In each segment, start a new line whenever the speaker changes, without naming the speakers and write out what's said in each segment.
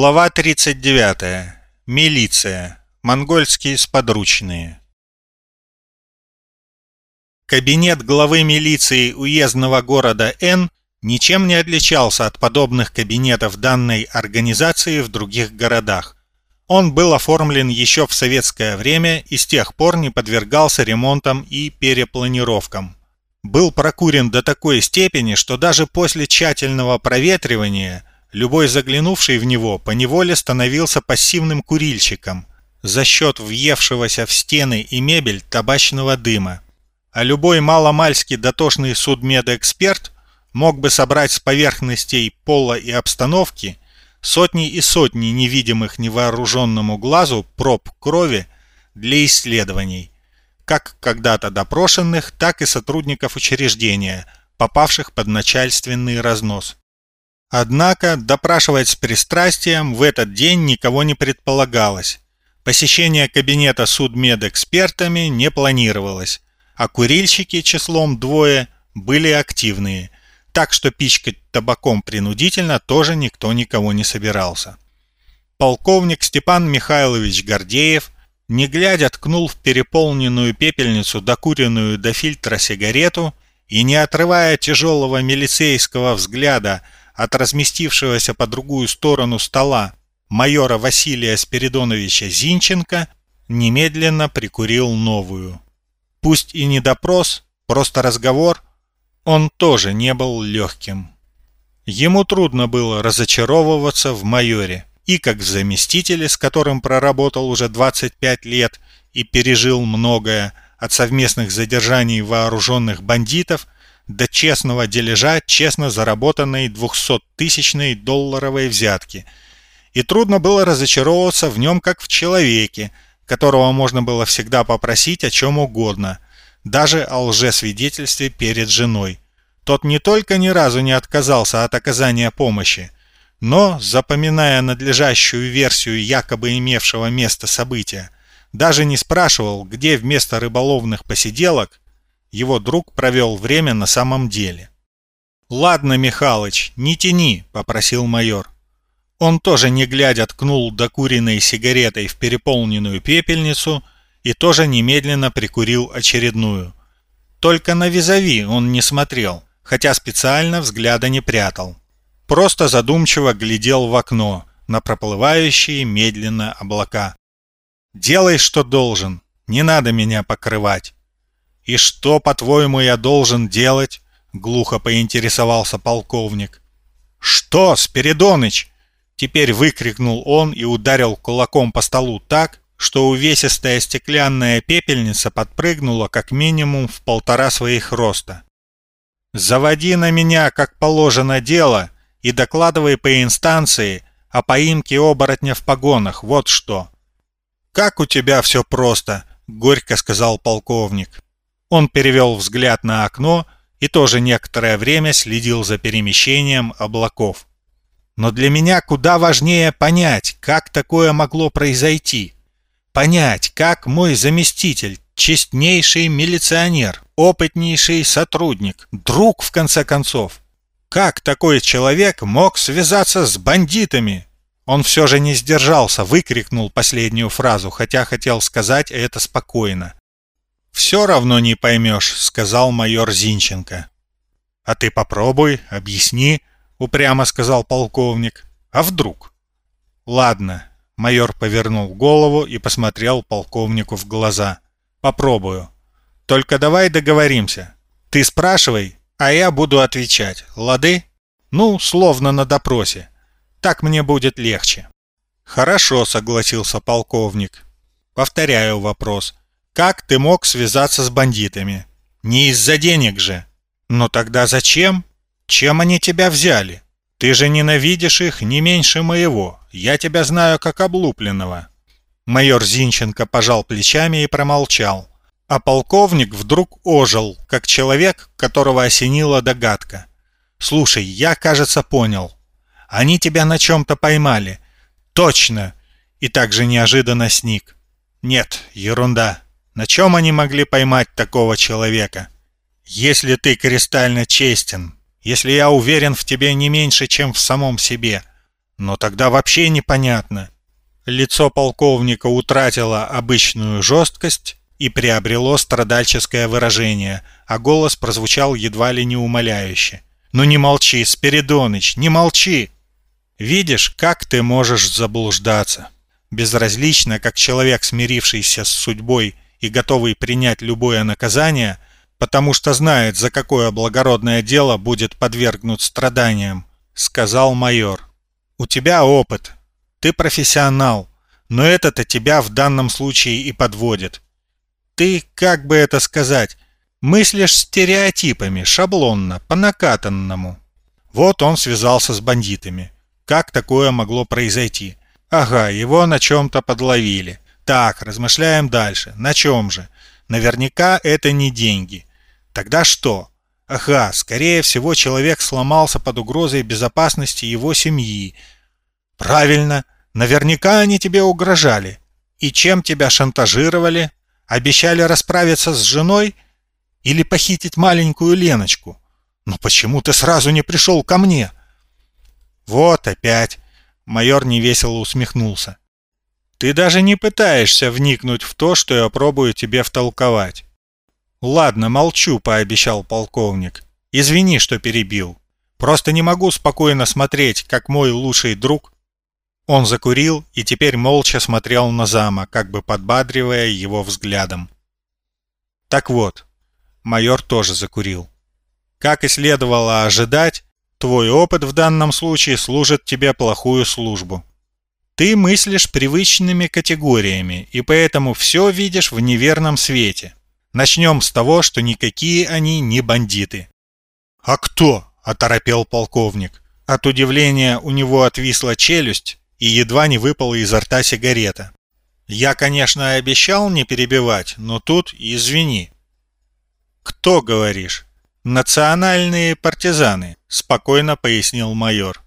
Глава 39. Милиция. Монгольские сподручные. Кабинет главы милиции уездного города Н ничем не отличался от подобных кабинетов данной организации в других городах. Он был оформлен еще в советское время и с тех пор не подвергался ремонтам и перепланировкам. Был прокурен до такой степени, что даже после тщательного проветривания любой заглянувший в него поневоле становился пассивным курильщиком за счет въевшегося в стены и мебель табачного дыма. А любой маломальский дотошный судмедэксперт мог бы собрать с поверхностей пола и обстановки сотни и сотни невидимых невооруженному глазу проб крови для исследований, как когда-то допрошенных, так и сотрудников учреждения, попавших под начальственный разнос. Однако допрашивать с пристрастием в этот день никого не предполагалось. Посещение кабинета судмедэкспертами не планировалось, а курильщики числом двое были активные – так что пичкать табаком принудительно тоже никто никого не собирался. Полковник Степан Михайлович Гордеев, не глядя, ткнул в переполненную пепельницу докуренную до фильтра сигарету и, не отрывая тяжелого милицейского взгляда от разместившегося по другую сторону стола майора Василия Спиридоновича Зинченко, немедленно прикурил новую. Пусть и не допрос, просто разговор – он тоже не был легким. Ему трудно было разочаровываться в майоре, и как в заместителе, с которым проработал уже 25 лет и пережил многое, от совместных задержаний вооруженных бандитов до честного дележа честно заработанной 200-тысячной долларовой взятки. И трудно было разочаровываться в нем как в человеке, которого можно было всегда попросить о чем угодно – даже о лжесвидетельстве перед женой. Тот не только ни разу не отказался от оказания помощи, но, запоминая надлежащую версию якобы имевшего место события, даже не спрашивал, где вместо рыболовных посиделок его друг провел время на самом деле. «Ладно, Михалыч, не тяни», — попросил майор. Он тоже не глядя ткнул докуренной сигаретой в переполненную пепельницу — и тоже немедленно прикурил очередную. Только на визави он не смотрел, хотя специально взгляда не прятал. Просто задумчиво глядел в окно на проплывающие медленно облака. «Делай, что должен, не надо меня покрывать». «И что, по-твоему, я должен делать?» — глухо поинтересовался полковник. «Что, Спиридоныч?» Теперь выкрикнул он и ударил кулаком по столу так, что увесистая стеклянная пепельница подпрыгнула как минимум в полтора своих роста. «Заводи на меня, как положено дело, и докладывай по инстанции о поимке оборотня в погонах, вот что». «Как у тебя все просто», — горько сказал полковник. Он перевел взгляд на окно и тоже некоторое время следил за перемещением облаков. «Но для меня куда важнее понять, как такое могло произойти» понять, как мой заместитель, честнейший милиционер, опытнейший сотрудник, друг в конце концов, как такой человек мог связаться с бандитами? Он все же не сдержался, выкрикнул последнюю фразу, хотя хотел сказать это спокойно. «Все равно не поймешь», — сказал майор Зинченко. «А ты попробуй, объясни», — упрямо сказал полковник. «А вдруг?» «Ладно, Майор повернул голову и посмотрел полковнику в глаза. «Попробую. Только давай договоримся. Ты спрашивай, а я буду отвечать. Лады? Ну, словно на допросе. Так мне будет легче». «Хорошо», — согласился полковник. «Повторяю вопрос. Как ты мог связаться с бандитами? Не из-за денег же. Но тогда зачем? Чем они тебя взяли?» Ты же ненавидишь их не меньше моего. Я тебя знаю как облупленного». Майор Зинченко пожал плечами и промолчал. А полковник вдруг ожил, как человек, которого осенила догадка. «Слушай, я, кажется, понял. Они тебя на чем-то поймали. Точно!» И также неожиданно сник. «Нет, ерунда. На чем они могли поймать такого человека? Если ты кристально честен, если я уверен в тебе не меньше, чем в самом себе. Но тогда вообще непонятно. Лицо полковника утратило обычную жесткость и приобрело страдальческое выражение, а голос прозвучал едва ли не умоляюще. «Ну не молчи, Спиридоныч, не молчи!» «Видишь, как ты можешь заблуждаться?» Безразлично, как человек, смирившийся с судьбой и готовый принять любое наказание, потому что знает, за какое благородное дело будет подвергнут страданиям, сказал майор. «У тебя опыт, ты профессионал, но это-то тебя в данном случае и подводит. Ты, как бы это сказать, мыслишь стереотипами, шаблонно, по накатанному. Вот он связался с бандитами. Как такое могло произойти? Ага, его на чем-то подловили. Так, размышляем дальше. На чем же? Наверняка это не деньги. Тогда что? Ага, скорее всего, человек сломался под угрозой безопасности его семьи, Правильно, наверняка они тебе угрожали. И чем тебя шантажировали? Обещали расправиться с женой или похитить маленькую Леночку? Но почему ты сразу не пришел ко мне? Вот опять. Майор невесело усмехнулся. Ты даже не пытаешься вникнуть в то, что я пробую тебе втолковать. Ладно, молчу, пообещал полковник. Извини, что перебил. Просто не могу спокойно смотреть, как мой лучший друг он закурил и теперь молча смотрел на зама, как бы подбадривая его взглядом. Так вот, майор тоже закурил. Как и следовало ожидать, твой опыт в данном случае служит тебе плохую службу. Ты мыслишь привычными категориями, и поэтому все видишь в неверном свете. Начнем с того, что никакие они не бандиты. «А кто?» – оторопел полковник. От удивления у него отвисла челюсть, и едва не выпала изо рта сигарета. Я, конечно, обещал не перебивать, но тут извини. Кто, говоришь? Национальные партизаны, спокойно пояснил майор.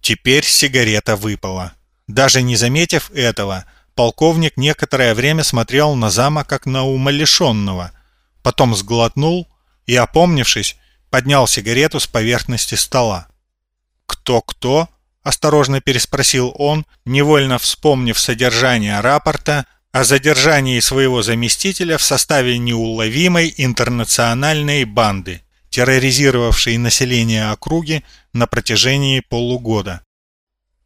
Теперь сигарета выпала. Даже не заметив этого, полковник некоторое время смотрел на зама как на умалишенного, потом сглотнул и, опомнившись, поднял сигарету с поверхности стола. Кто-кто, осторожно переспросил он, невольно вспомнив содержание рапорта о задержании своего заместителя в составе неуловимой интернациональной банды, терроризировавшей население округи на протяжении полугода.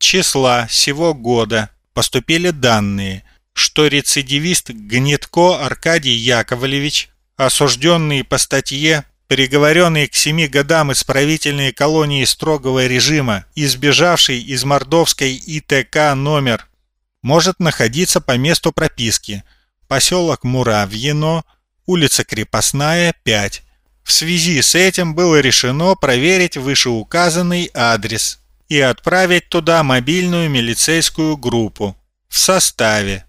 Числа сего года поступили данные, что рецидивист Гнетко Аркадий Яковлевич, осужденный по статье приговоренный к семи годам исправительной колонии строгого режима и сбежавший из мордовской ИТК номер, может находиться по месту прописки поселок Муравьино, улица Крепостная, 5. В связи с этим было решено проверить вышеуказанный адрес и отправить туда мобильную милицейскую группу в составе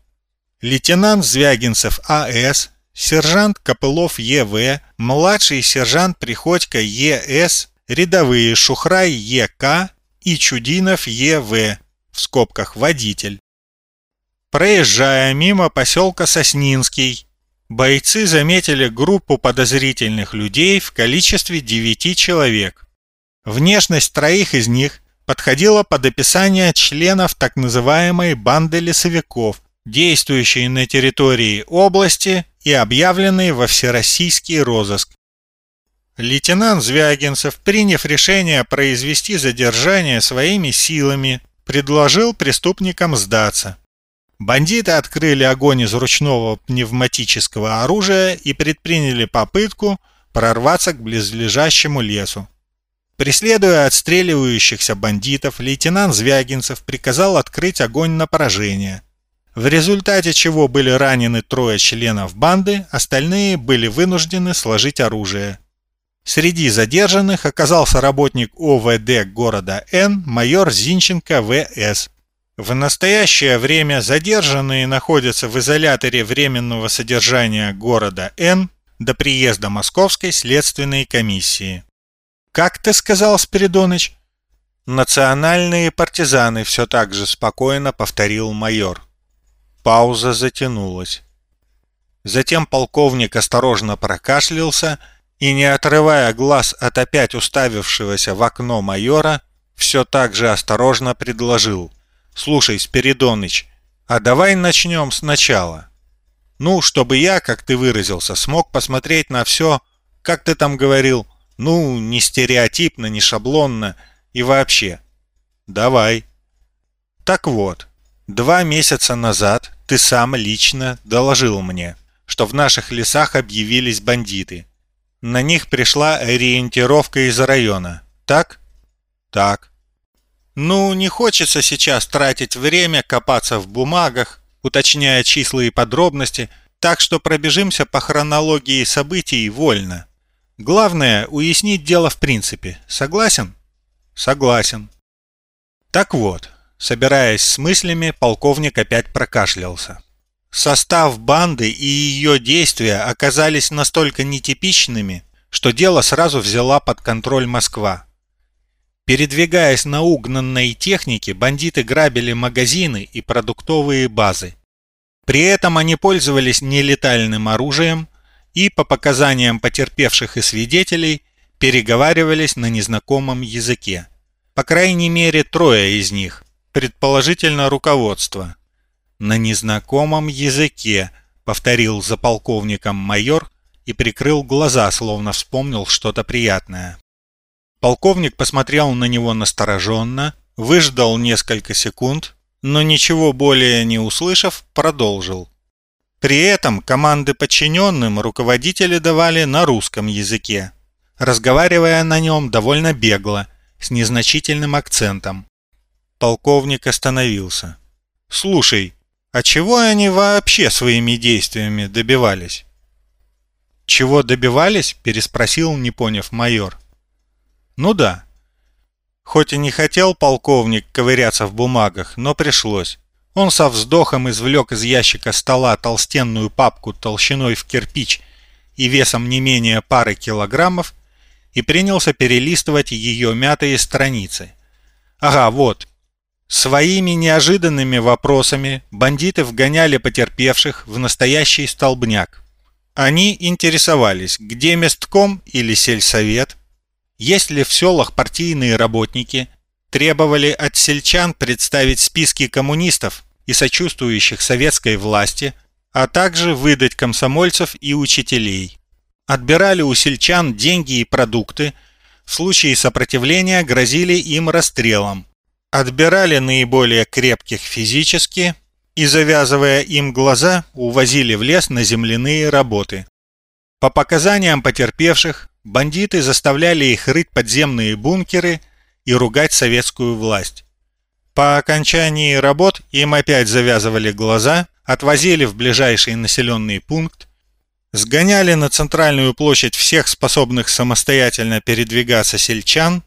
лейтенант Звягинцев А.С., сержант Копылов Е.В., младший сержант Приходько Е.С., рядовые Шухрай Е.К. и Чудинов Е.В., в скобках водитель. Проезжая мимо поселка Соснинский, бойцы заметили группу подозрительных людей в количестве девяти человек. Внешность троих из них подходила под описание членов так называемой банды лесовиков, действующей на территории области и объявленный во всероссийский розыск. Лейтенант Звягинцев, приняв решение произвести задержание своими силами, предложил преступникам сдаться. Бандиты открыли огонь из ручного пневматического оружия и предприняли попытку прорваться к близлежащему лесу. Преследуя отстреливающихся бандитов, лейтенант Звягинцев приказал открыть огонь на поражение – в результате чего были ранены трое членов банды, остальные были вынуждены сложить оружие. Среди задержанных оказался работник ОВД города Н майор Зинченко В.С. В настоящее время задержанные находятся в изоляторе временного содержания города Н до приезда Московской следственной комиссии. «Как ты сказал, Спиридоныч?» «Национальные партизаны», все так же спокойно повторил майор. Пауза затянулась. Затем полковник осторожно прокашлялся и, не отрывая глаз от опять уставившегося в окно майора, все так же осторожно предложил. «Слушай, Спиридоныч, а давай начнем сначала. Ну, чтобы я, как ты выразился, смог посмотреть на все, как ты там говорил, ну, не стереотипно, не шаблонно и вообще. Давай. Так вот, два месяца назад ты сам лично доложил мне, что в наших лесах объявились бандиты. На них пришла ориентировка из района. Так? Так. Ну, не хочется сейчас тратить время, копаться в бумагах, уточняя числа и подробности, так что пробежимся по хронологии событий вольно. Главное – уяснить дело в принципе. Согласен? Согласен. Так вот, собираясь с мыслями, полковник опять прокашлялся. Состав банды и ее действия оказались настолько нетипичными, что дело сразу взяла под контроль Москва. Передвигаясь на угнанной технике, бандиты грабили магазины и продуктовые базы. При этом они пользовались нелетальным оружием и, по показаниям потерпевших и свидетелей, переговаривались на незнакомом языке. По крайней мере, трое из них, предположительно руководство. «На незнакомом языке», — повторил за полковником майор и прикрыл глаза, словно вспомнил что-то приятное. Полковник посмотрел на него настороженно, выждал несколько секунд, но ничего более не услышав, продолжил. При этом команды подчиненным руководители давали на русском языке, разговаривая на нем довольно бегло, с незначительным акцентом. Полковник остановился. «Слушай, а чего они вообще своими действиями добивались?» «Чего добивались?» – переспросил, не поняв майор. «Ну да». Хоть и не хотел полковник ковыряться в бумагах, но пришлось. Он со вздохом извлек из ящика стола толстенную папку толщиной в кирпич и весом не менее пары килограммов и принялся перелистывать ее мятые страницы. Ага, вот. Своими неожиданными вопросами бандиты вгоняли потерпевших в настоящий столбняк. Они интересовались, где местком или сельсовет, есть ли в селах партийные работники, требовали от сельчан представить списки коммунистов и сочувствующих советской власти, а также выдать комсомольцев и учителей. Отбирали у сельчан деньги и продукты, в случае сопротивления грозили им расстрелом. Отбирали наиболее крепких физически и, завязывая им глаза, увозили в лес на земляные работы. По показаниям потерпевших, бандиты заставляли их рыть подземные бункеры – и ругать советскую власть. По окончании работ им опять завязывали глаза, отвозили в ближайший населенный пункт, сгоняли на центральную площадь всех способных самостоятельно передвигаться сельчан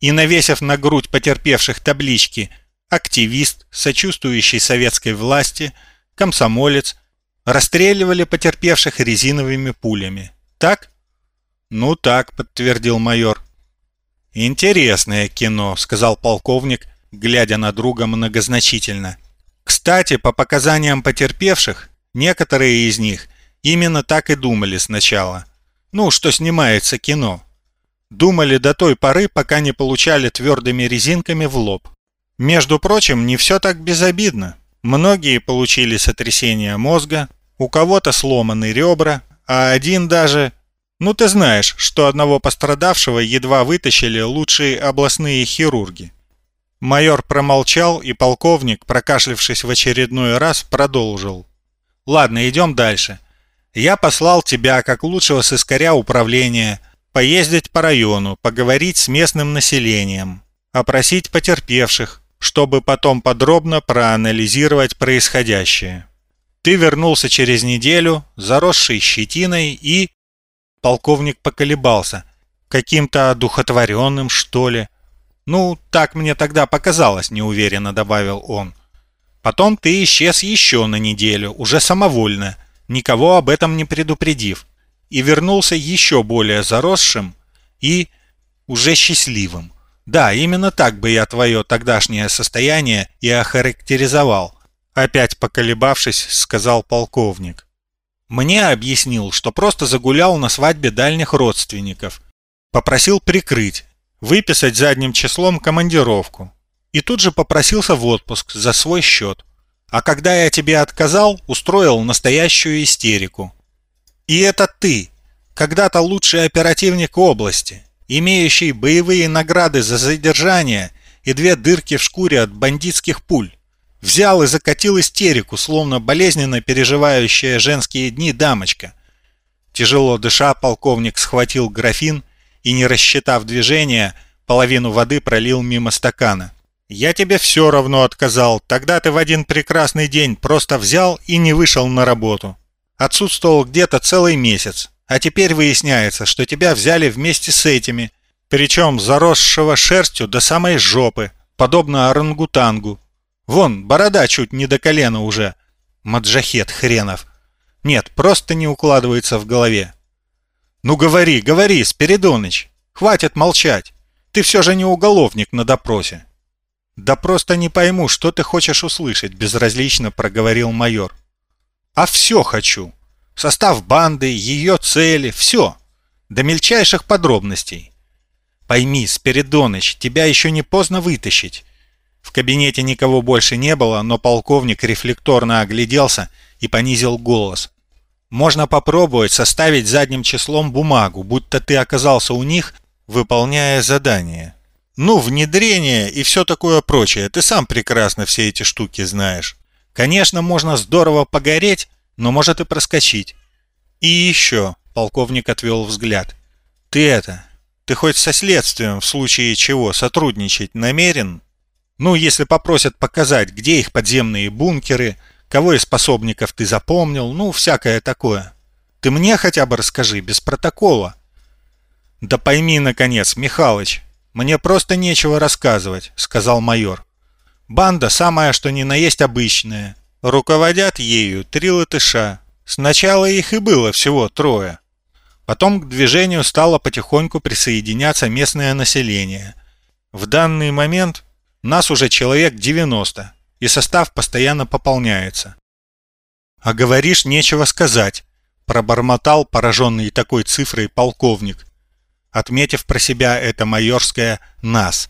и, навесив на грудь потерпевших таблички «Активист, сочувствующий советской власти», «Комсомолец», расстреливали потерпевших резиновыми пулями. Так? Ну так, подтвердил майор. «Интересное кино», — сказал полковник, глядя на друга многозначительно. «Кстати, по показаниям потерпевших, некоторые из них именно так и думали сначала. Ну, что снимается кино. Думали до той поры, пока не получали твердыми резинками в лоб. Между прочим, не все так безобидно. Многие получили сотрясение мозга, у кого-то сломаны ребра, а один даже ну ты знаешь, что одного пострадавшего едва вытащили лучшие областные хирурги. Майор промолчал, и полковник, прокашлившись в очередной раз, продолжил. «Ладно, идем дальше. Я послал тебя, как лучшего сыскаря управления, поездить по району, поговорить с местным населением, опросить потерпевших, чтобы потом подробно проанализировать происходящее. Ты вернулся через неделю, заросший щетиной и Полковник поколебался. Каким-то одухотворенным, что ли. «Ну, так мне тогда показалось», — неуверенно добавил он. «Потом ты исчез еще на неделю, уже самовольно, никого об этом не предупредив, и вернулся еще более заросшим и уже счастливым. Да, именно так бы я твое тогдашнее состояние и охарактеризовал», — опять поколебавшись, сказал полковник. Мне объяснил, что просто загулял на свадьбе дальних родственников. Попросил прикрыть. выписать задним числом командировку. И тут же попросился в отпуск за свой счет. А когда я тебе отказал, устроил настоящую истерику. И это ты, когда-то лучший оперативник области, имеющий боевые награды за задержание и две дырки в шкуре от бандитских пуль. Взял и закатил истерику, словно болезненно переживающая женские дни дамочка. Тяжело дыша, полковник схватил графин и, не рассчитав движения, половину воды пролил мимо стакана. «Я тебе все равно отказал. Тогда ты в один прекрасный день просто взял и не вышел на работу. Отсутствовал где-то целый месяц. А теперь выясняется, что тебя взяли вместе с этими, причем заросшего шерстью до самой жопы, подобно орангутангу. Вон, борода чуть не до колена уже. Маджахет хренов. Нет, просто не укладывается в голове. Ну говори, говори, Спиридоныч. Хватит молчать. Ты все же не уголовник на допросе. Да просто не пойму, что ты хочешь услышать, безразлично проговорил майор. А все хочу. Состав банды, ее цели, все. До мельчайших подробностей. Пойми, Спиридоныч, тебя еще не поздно вытащить. Кабинете никого больше не было, но полковник рефлекторно огляделся и понизил голос. Можно попробовать составить задним числом бумагу, будто ты оказался у них, выполняя задание. Ну, внедрение и все такое прочее. Ты сам прекрасно все эти штуки знаешь. Конечно, можно здорово погореть, но может и проскочить. И еще, полковник отвел взгляд. Ты это, ты хоть со следствием в случае чего сотрудничать намерен? Ну, если попросят показать, где их подземные бункеры, кого из способников ты запомнил, ну, всякое такое. Ты мне хотя бы расскажи, без протокола. Да пойми, наконец, Михалыч, мне просто нечего рассказывать, сказал майор. Банда самая, что ни на есть обычная. Руководят ею три латыша. Сначала их и было всего трое. Потом к движению стало потихоньку присоединяться местное население. В данный момент нас уже человек 90, и состав постоянно пополняется. «А говоришь, нечего сказать», – пробормотал пораженный такой цифрой полковник, отметив про себя это майорское «нас».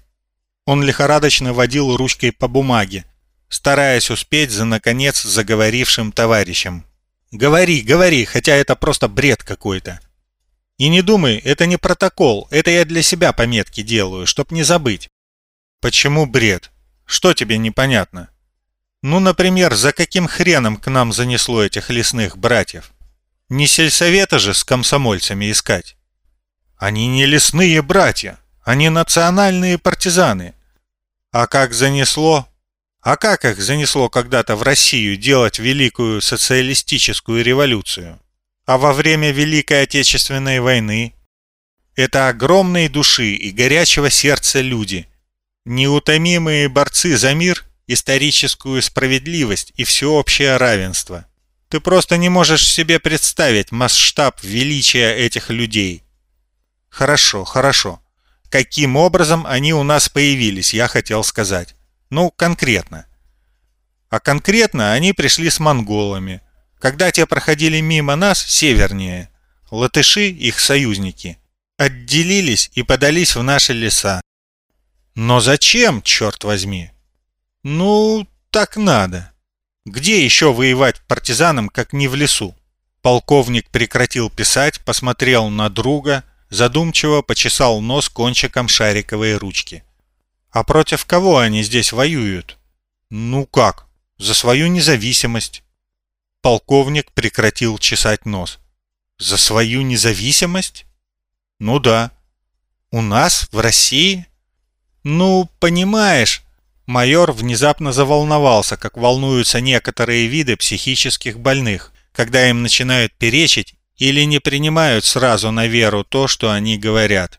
Он лихорадочно водил ручкой по бумаге, стараясь успеть за, наконец, заговорившим товарищем. «Говори, говори, хотя это просто бред какой-то. И не думай, это не протокол, это я для себя пометки делаю, чтоб не забыть». «Почему бред? Что тебе непонятно?» «Ну, например, за каким хреном к нам занесло этих лесных братьев? Не сельсовета же с комсомольцами искать?» «Они не лесные братья, они национальные партизаны». «А как занесло, а как их занесло когда-то в Россию делать великую социалистическую революцию? А во время Великой Отечественной войны? Это огромные души и горячего сердца люди, неутомимые борцы за мир, историческую справедливость и всеобщее равенство. Ты просто не можешь себе представить масштаб величия этих людей. Хорошо, хорошо. Каким образом они у нас появились, я хотел сказать. Ну, конкретно. А конкретно они пришли с монголами. Когда те проходили мимо нас, севернее, латыши, их союзники, отделились и подались в наши леса. Но зачем, черт возьми? Ну, так надо. Где еще воевать партизанам, как не в лесу? Полковник прекратил писать, посмотрел на друга, задумчиво почесал нос кончиком шариковой ручки. А против кого они здесь воюют? Ну как? За свою независимость. Полковник прекратил чесать нос. За свою независимость? Ну да. У нас, в России? Ну, понимаешь, майор внезапно заволновался, как волнуются некоторые виды психических больных, когда им начинают перечить или не принимают сразу на веру то, что они говорят.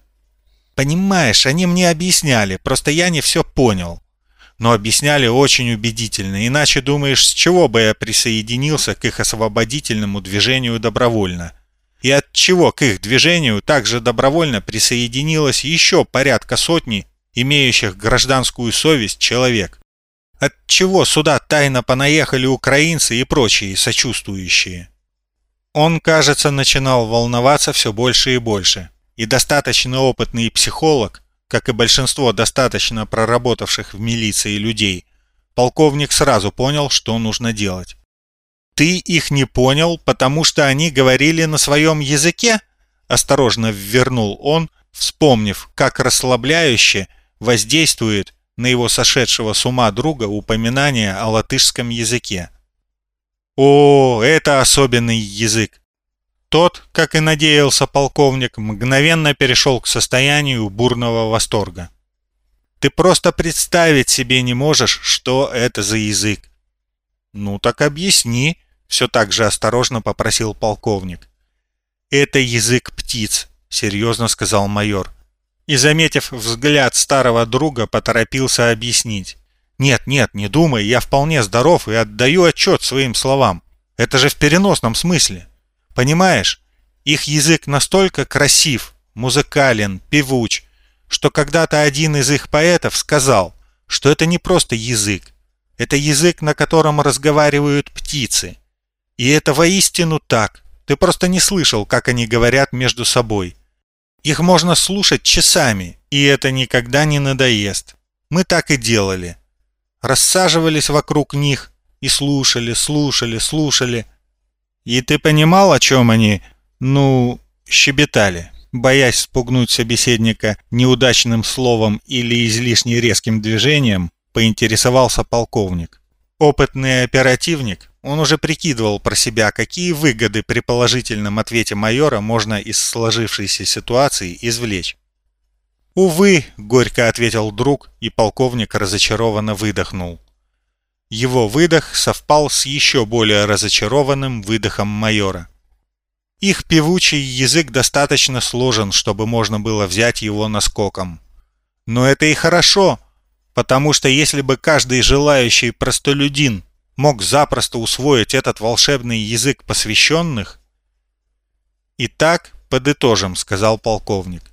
Понимаешь, они мне объясняли, просто я не все понял. Но объясняли очень убедительно, иначе думаешь, с чего бы я присоединился к их освободительному движению добровольно? И от чего к их движению также добровольно присоединилось еще порядка сотни имеющих гражданскую совесть человек? От чего сюда тайно понаехали украинцы и прочие сочувствующие? Он, кажется, начинал волноваться все больше и больше и достаточно опытный психолог как и большинство достаточно проработавших в милиции людей, полковник сразу понял, что нужно делать. «Ты их не понял, потому что они говорили на своем языке?» Осторожно ввернул он, вспомнив, как расслабляюще воздействует на его сошедшего с ума друга упоминание о латышском языке. «О, это особенный язык!» Тот, как и надеялся полковник, мгновенно перешел к состоянию бурного восторга. «Ты просто представить себе не можешь, что это за язык!» «Ну так объясни», — все так же осторожно попросил полковник. «Это язык птиц», — серьезно сказал майор. И, заметив взгляд старого друга, поторопился объяснить. «Нет, нет, не думай, я вполне здоров и отдаю отчет своим словам. Это же в переносном смысле. Понимаешь, их язык настолько красив, музыкален, певуч, что когда-то один из их поэтов сказал, что это не просто язык, это язык, на котором разговаривают птицы. И это воистину так. Ты просто не слышал, как они говорят между собой. Их можно слушать часами, и это никогда не надоест. Мы так и делали. Рассаживались вокруг них и слушали, слушали, слушали. И ты понимал, о чем они, ну, щебетали, боясь спугнуть собеседника неудачным словом или излишне резким движением, поинтересовался полковник. Опытный оперативник, он уже прикидывал про себя, какие выгоды при положительном ответе майора можно из сложившейся ситуации извлечь. «Увы», — горько ответил друг, и полковник разочарованно выдохнул. Его выдох совпал с еще более разочарованным выдохом майора. Их певучий язык достаточно сложен, чтобы можно было взять его наскоком. Но это и хорошо, потому что если бы каждый желающий простолюдин мог запросто усвоить этот волшебный язык посвященных... «Итак, подытожим», — сказал полковник.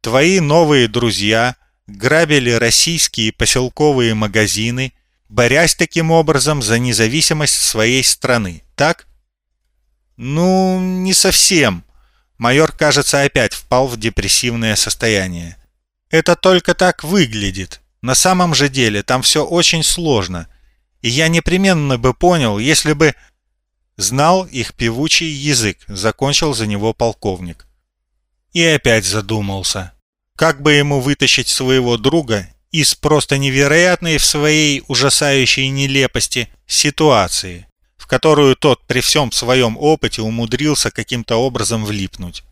«Твои новые друзья грабили российские поселковые магазины борясь таким образом за независимость своей страны, так? Ну, не совсем. Майор, кажется, опять впал в депрессивное состояние. Это только так выглядит. На самом же деле там все очень сложно. И я непременно бы понял, если бы... Знал их певучий язык, закончил за него полковник. И опять задумался. Как бы ему вытащить своего друга из просто невероятной в своей ужасающей нелепости ситуации, в которую тот при всем своем опыте умудрился каким-то образом влипнуть.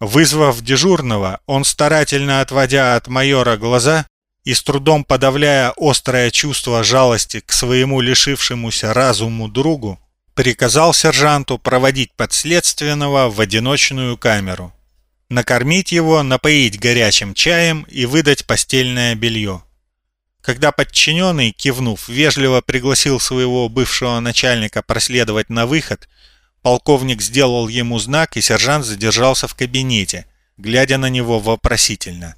Вызвав дежурного, он старательно отводя от майора глаза и с трудом подавляя острое чувство жалости к своему лишившемуся разуму другу, приказал сержанту проводить подследственного в одиночную камеру накормить его, напоить горячим чаем и выдать постельное белье. Когда подчиненный, кивнув, вежливо пригласил своего бывшего начальника проследовать на выход, полковник сделал ему знак, и сержант задержался в кабинете, глядя на него вопросительно.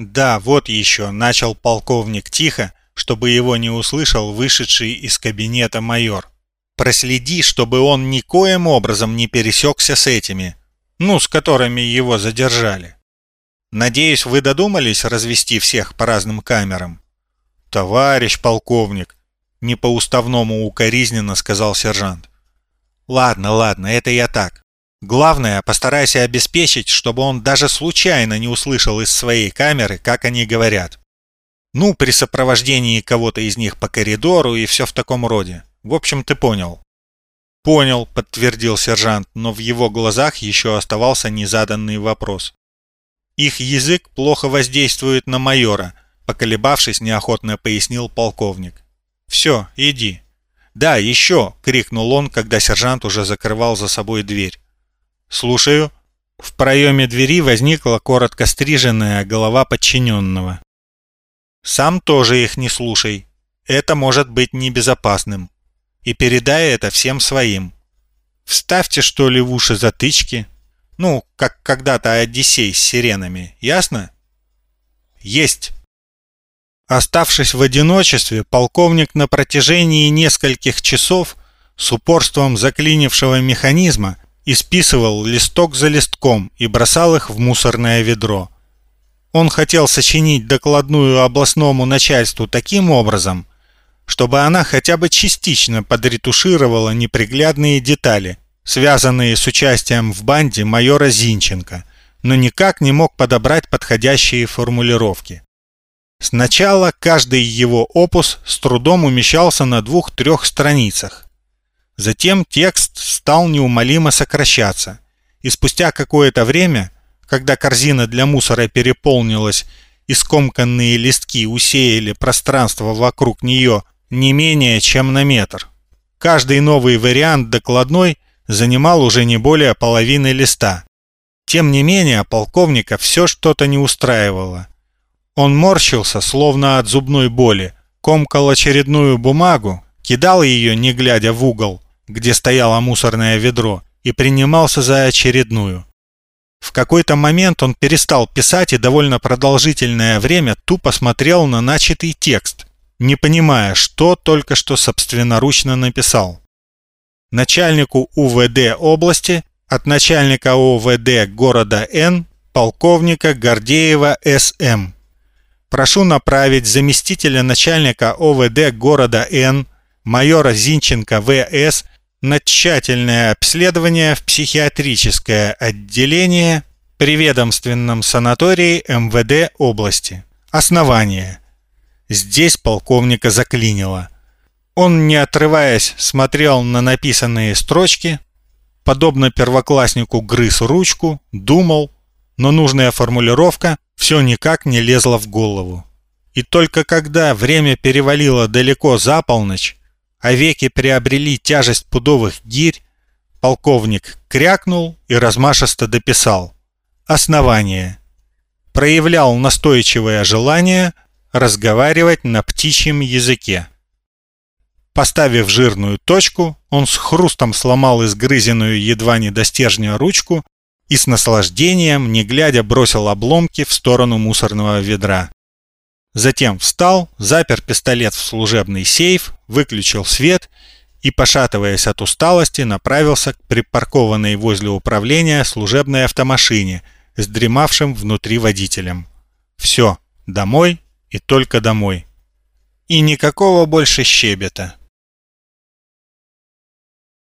«Да, вот еще», — начал полковник тихо, чтобы его не услышал вышедший из кабинета майор. «Проследи, чтобы он никоим образом не пересекся с этими, ну, с которыми его задержали. Надеюсь, вы додумались развести всех по разным камерам? Товарищ полковник, не по-уставному укоризненно сказал сержант. Ладно, ладно, это я так. Главное, постарайся обеспечить, чтобы он даже случайно не услышал из своей камеры, как они говорят. Ну, при сопровождении кого-то из них по коридору и все в таком роде. В общем, ты понял. «Понял», — подтвердил сержант, но в его глазах еще оставался незаданный вопрос. «Их язык плохо воздействует на майора», — поколебавшись, неохотно пояснил полковник. «Все, иди». «Да, еще!» — крикнул он, когда сержант уже закрывал за собой дверь. «Слушаю». В проеме двери возникла коротко стриженная голова подчиненного. «Сам тоже их не слушай. Это может быть небезопасным и передай это всем своим. Вставьте, что ли, в уши затычки. Ну, как когда-то Одиссей с сиренами, ясно? Есть. Оставшись в одиночестве, полковник на протяжении нескольких часов с упорством заклинившего механизма исписывал листок за листком и бросал их в мусорное ведро. Он хотел сочинить докладную областному начальству таким образом, чтобы она хотя бы частично подретушировала неприглядные детали, связанные с участием в банде майора Зинченко, но никак не мог подобрать подходящие формулировки. Сначала каждый его опус с трудом умещался на двух-трех страницах. Затем текст стал неумолимо сокращаться, и спустя какое-то время, когда корзина для мусора переполнилась и скомканные листки усеяли пространство вокруг нее не менее чем на метр. Каждый новый вариант докладной занимал уже не более половины листа. Тем не менее, полковника все что-то не устраивало. Он морщился, словно от зубной боли, комкал очередную бумагу, кидал ее, не глядя в угол, где стояло мусорное ведро, и принимался за очередную. В какой-то момент он перестал писать и довольно продолжительное время тупо смотрел на начатый текст, не понимая, что только что собственноручно написал. Начальнику УВД области от начальника УВД города Н полковника Гордеева С.М. Прошу направить заместителя начальника ОВД города Н майора Зинченко В.С. на тщательное обследование в психиатрическое отделение при ведомственном санатории МВД области. Основание. Здесь полковника заклинило. Он, не отрываясь, смотрел на написанные строчки, подобно первокласснику грыз ручку, думал, но нужная формулировка все никак не лезла в голову. И только когда время перевалило далеко за полночь, а веки приобрели тяжесть пудовых гирь, полковник крякнул и размашисто дописал. Основание. Проявлял настойчивое желание – разговаривать на птичьем языке. Поставив жирную точку, он с хрустом сломал изгрызенную едва не до стержня ручку и с наслаждением, не глядя, бросил обломки в сторону мусорного ведра. Затем встал, запер пистолет в служебный сейф, выключил свет и, пошатываясь от усталости, направился к припаркованной возле управления служебной автомашине с дремавшим внутри водителем. Все, домой и только домой. И никакого больше щебета.